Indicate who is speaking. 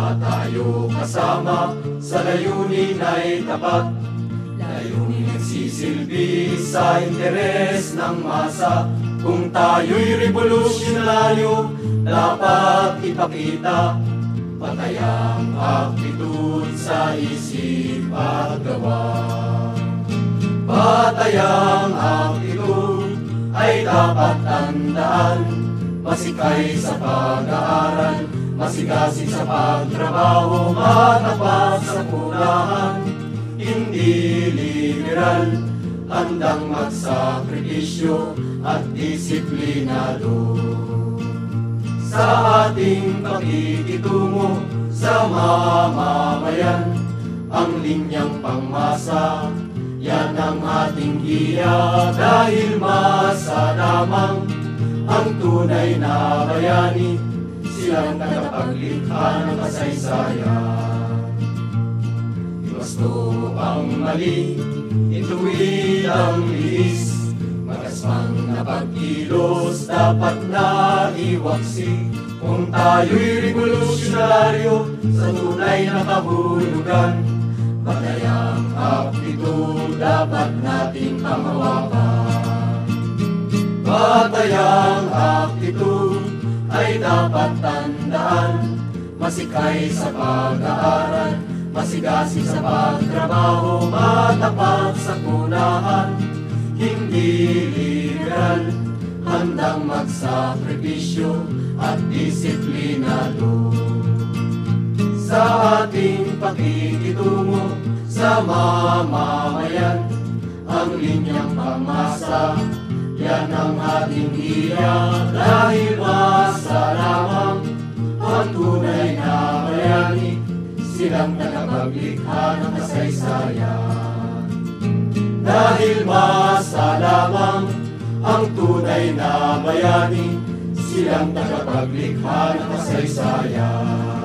Speaker 1: At tayo kasama. Sa layunin ay tapat. Layunin nagsisilbi sa interes ng masa. Kung tayo'y revolusyonaryo, dapat ipakita. Patayang aktitude sa isip at gawa. Patayang aktitude ay dapat tandaan. Masikay sa pag-aaral, masigasig sa pagtrabaho Matapat sa punahan, hindi liberal Handang magsakripisyo at disiplinado. Sa ating pakikitungo sa mamamayan Ang linyang pangmasa yan ang ating giya dahil masa lamang ang tunay na bayani silang tagapaglikha ng kasaysayan. Iwasto ang mali, ituwid ang liis, magasmang na pagkilos dapat na iwaksi. Kung tayo'y revolusyonaryo sa tunay na kahulugan, Patayang aptitude dapat nating panghawakan Patayang aptitude ay dapat tandaan. Masikay sa pag-aaral, masigasig sa pagtrabaho Matapat sa punahan, hindi liberal Handang magsakripisyo at disiplinado. Sa ating pakikitungo sa mamamayan ang linyang pamasa yan ang ating iya dahil lamang ang tunay na bayani silang tagapaglikha ng kasaysayan. Dahil masa lamang ang tunay na bayani silang tagapaglikha ng kasaysayan